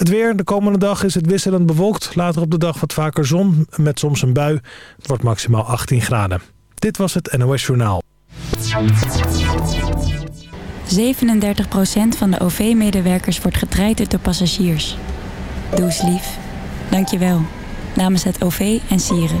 Het weer, de komende dag is het wisselend bewolkt. Later op de dag wat vaker zon, met soms een bui. Het wordt maximaal 18 graden. Dit was het NOS Journaal. 37% van de OV-medewerkers wordt getraind door passagiers. Doe eens lief. Dank je wel. Namens het OV en Sieren.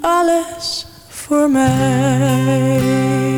alles voor mij.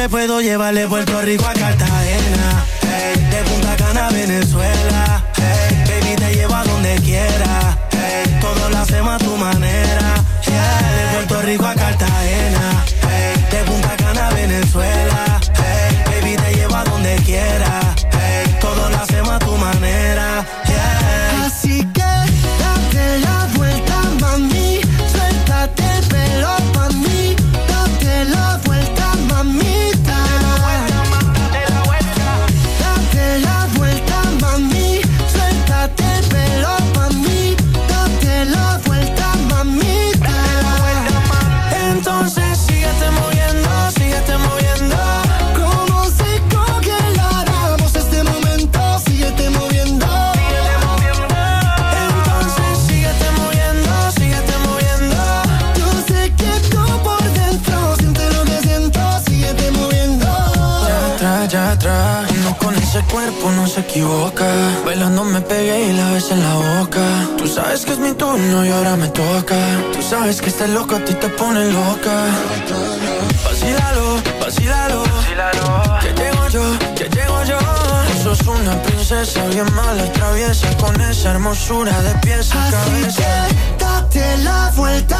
te puedo llevar de Puerto Rico a Cartagena. loca. Vacílalo, vacílalo. Que llego yo, que llego yo. Tú sos una princesa bien mala, traviesa. Con esa hermosura de pies a Así. Que date la vuelta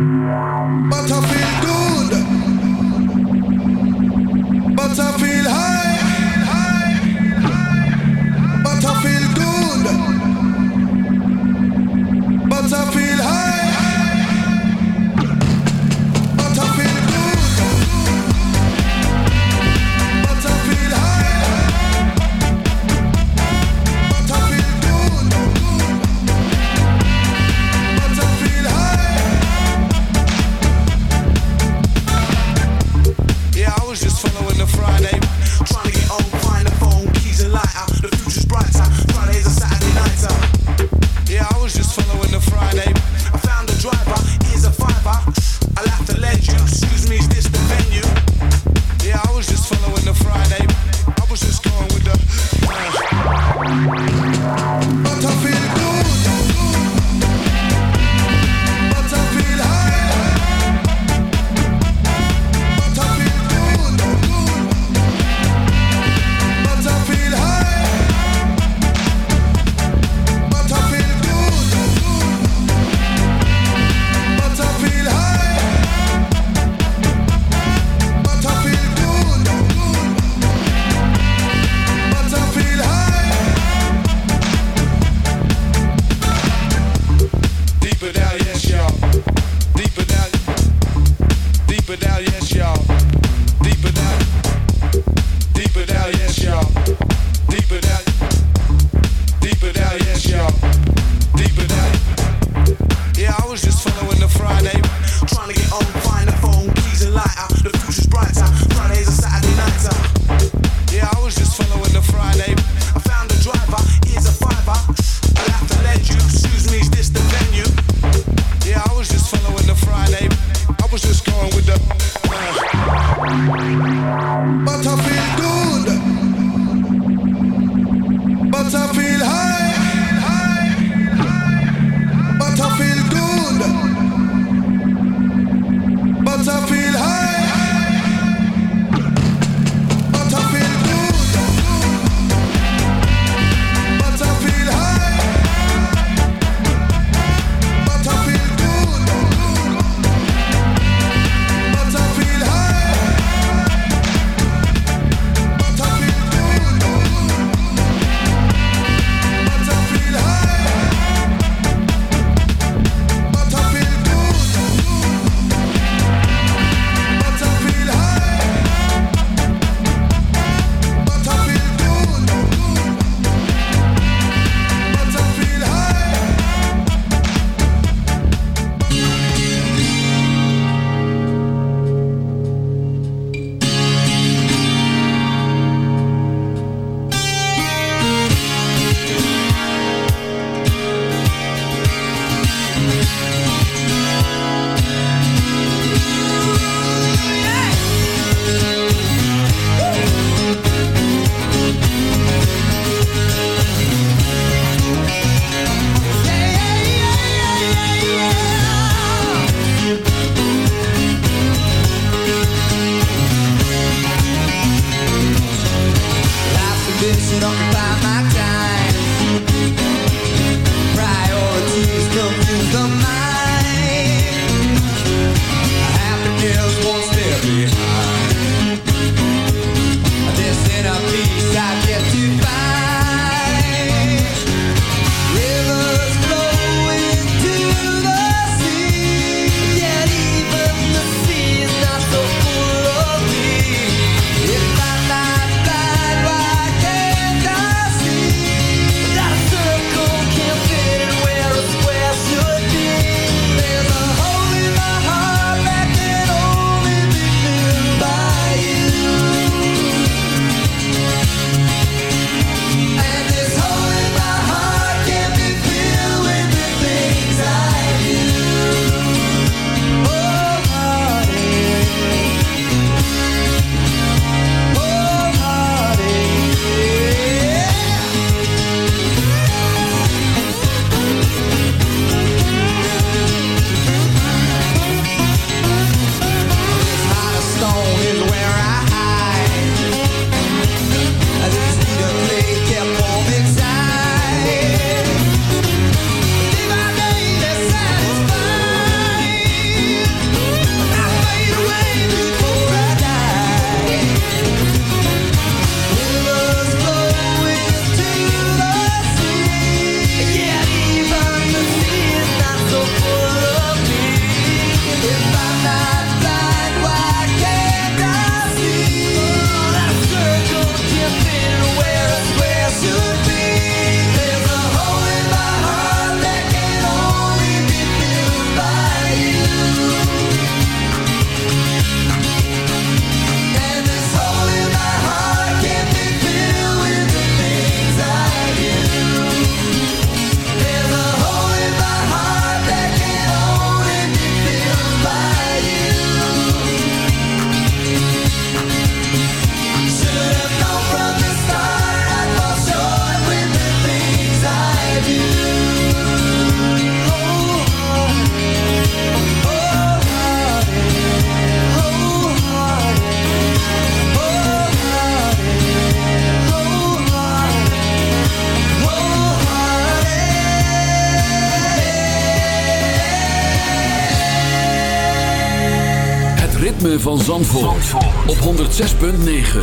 van Zandvoort, op 106.9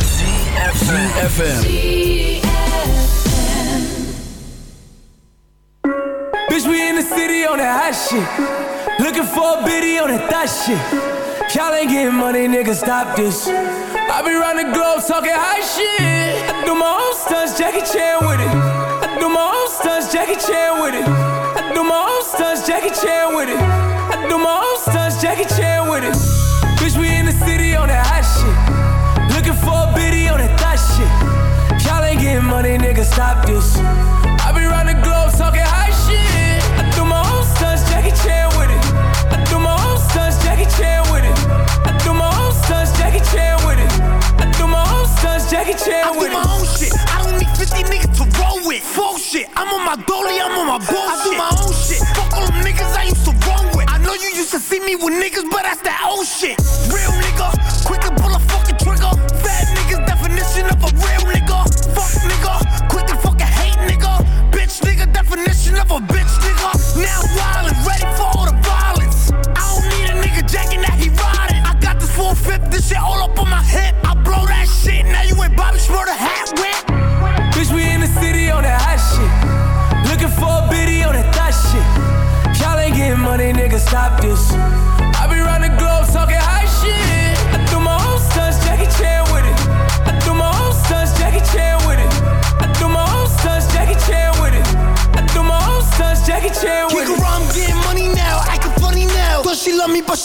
ZFM Bitch, we in the city on that hot shit. Looking for a biddy on that thot shit. Y'all ain't getting money, nigga, stop this. I be round the globe talking high shit. I do my own stunts, Jackie Chan with it. I do my own stunts, Jackie Chan with it. I do my own stunts, Jackie Chan with it. I do my own stunts, Jackie Chan with it. On that hot shit. Looking for a biddy on that thot shit. Y'all ain't getting money, nigga, stop this. I be round the globe talking high shit. I do my own stunts, Jackie Chan with it. I do my own stunts, Jackie Chan with it. I do my own stunts, Jackie Chan with it. I do my own stunts, Jackie Chan with it. I do my own shit. I don't need 50 niggas to roll with. Full shit. I'm on my dolly, I'm on my bullshit. I do my own shit. Fuck all them niggas I used to roll with. I know you used to see me with niggas, but that's that old shit. Real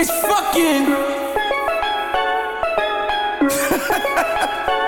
It's fucking.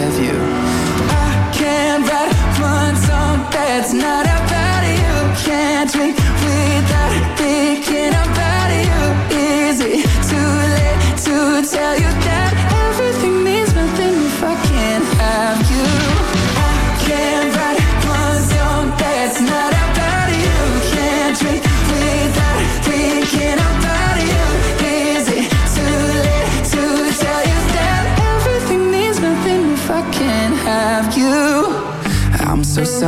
that's not about you. Can't drink without thinking about you. Is it too late to tell you that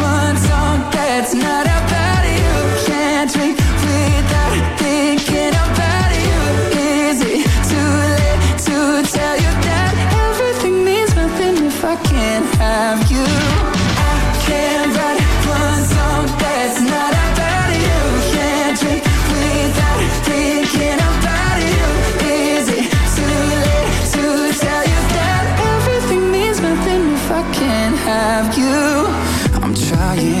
One song that's not about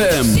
ZFM.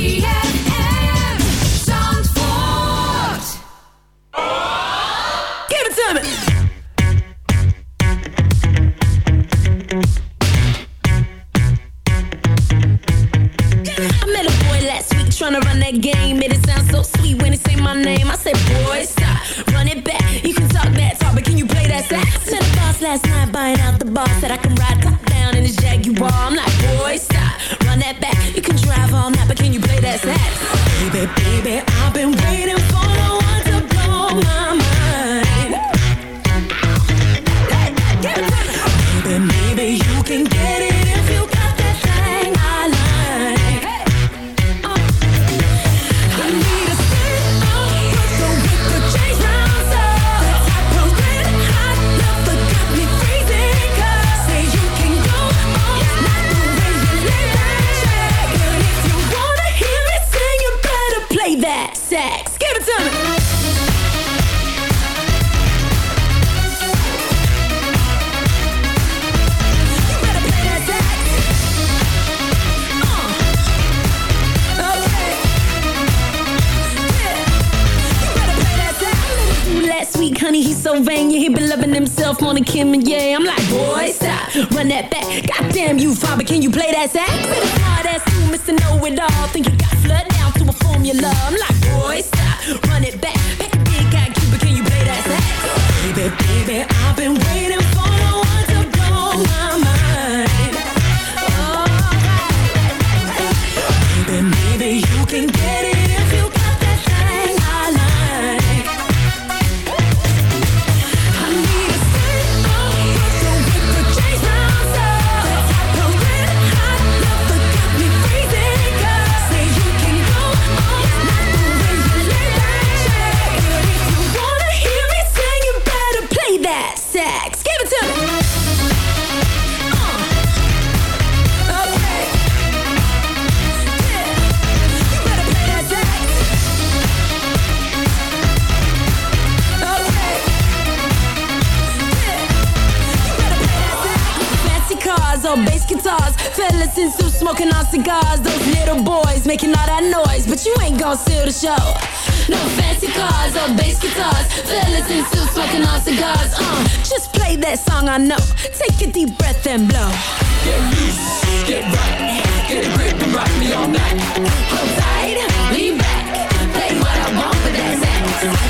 That sax. Give it to me. Last week, honey, he's so vain. Yeah, he been loving himself more than Kim and yeah. I'm like, boy, stop, run that back. Goddamn you, father, can you play that sax? Hard ass you, Mr. Know It All. Think you got down to a. I'm like, boy, stop, run it back. Back a big guy, Cuba, can you play that sax? Baby, baby, I've been waiting for the one to blow my mind. Oh, Baby, maybe you can get it Fellas in suits smoking our cigars. Those little boys making all that noise, but you ain't gonna steal the show. No fancy cars or bass guitars. Fellas in suits smoking our cigars. Uh, just play that song I know. Take a deep breath and blow. Get loose, get right, get a grip and rock me all night. Hold tight, lean back, play what I want, for that it.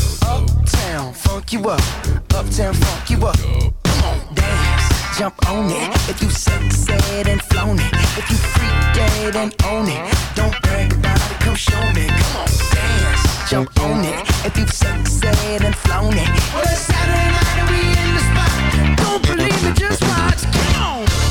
Uptown, funk you up. Uptown, funk you up. Come on, dance, jump on it. If you sexed and flown it. If you freak dead and own it. Don't brag about it, come show me. Come on, dance, jump on it. If you sexed and flown it. Well, it's Saturday night and we in the spot. Don't believe me, just watch. Come on.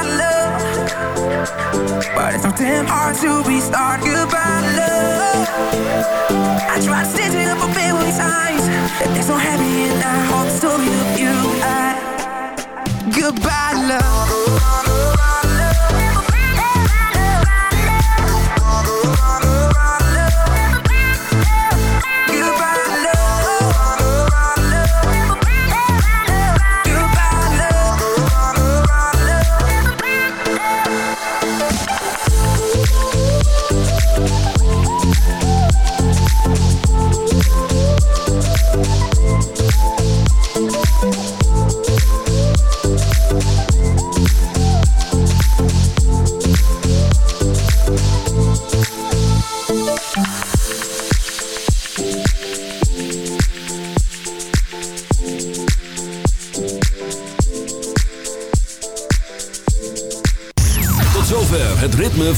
But it's so damn hard to restart. Goodbye, love. I tried to stitch it up a billion times. There's no happy in that whole story of you. I, goodbye, love.